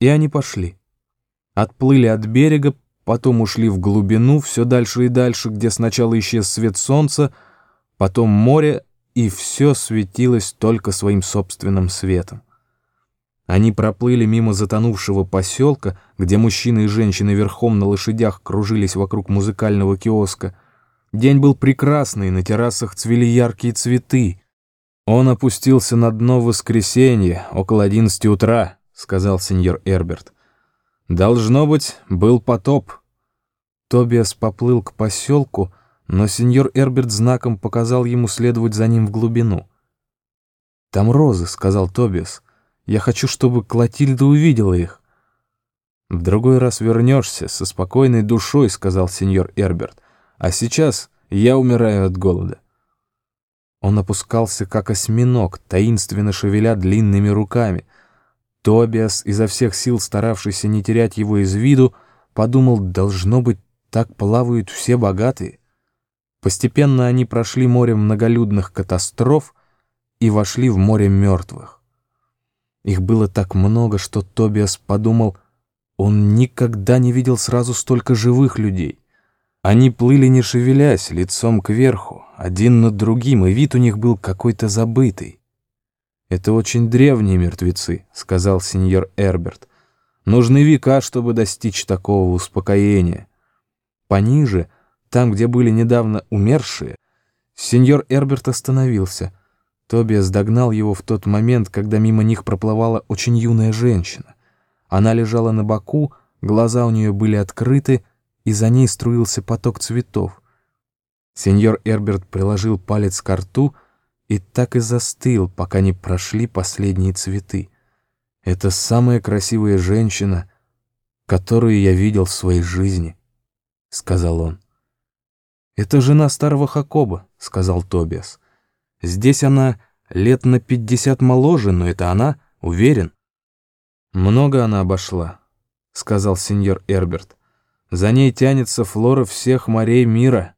И они пошли. Отплыли от берега, потом ушли в глубину, все дальше и дальше, где сначала исчез свет солнца, потом море, и все светилось только своим собственным светом. Они проплыли мимо затонувшего поселка, где мужчины и женщины верхом на лошадях кружились вокруг музыкального киоска. День был прекрасный, на террасах цвели яркие цветы. Он опустился на дно в воскресенье, около одиннадцати утра, сказал сеньор Эрберт. Должно быть, был потоп. Тобиас поплыл к поселку, но сеньор Эрберт знаком показал ему следовать за ним в глубину. «Там розы», — сказал Тобиас. «Я хочу, чтобы Клотильда увидела их». «В другой раз вернешься со спокойной душой», — сказал сеньор Эрберт. «А сейчас я умираю от голода». Он опускался, как осьминог, таинственно шевеля длинными руками. Тобиас, изо всех сил старавшийся не терять его из виду, подумал, должно быть, так плавают все богатые. Постепенно они прошли море многолюдных катастроф и вошли в море мертвых. Их было так много, что Тобиас подумал, он никогда не видел сразу столько живых людей. Они плыли не шевелясь, лицом кверху, один над другим, и вид у них был какой-то забытый. «Это очень древние мертвецы», — сказал сеньор Эрберт. «Нужны века, чтобы достичь такого успокоения». Пониже, там, где были недавно умершие, сеньор Эрберт остановился. Тобиас догнал его в тот момент, когда мимо них проплывала очень юная женщина. Она лежала на боку, глаза у нее были открыты, и за ней струился поток цветов. Сеньор Эрберт приложил палец к рту и так и застыл, пока не прошли последние цветы. Это самая красивая женщина, которую я видел в своей жизни, — сказал он. «Это жена старого Хакоба», — сказал Тобиас. «Здесь она лет на пятьдесят моложе, но это она, уверен». «Много она обошла», — сказал сеньор Эрберт. «За ней тянется флора всех морей мира».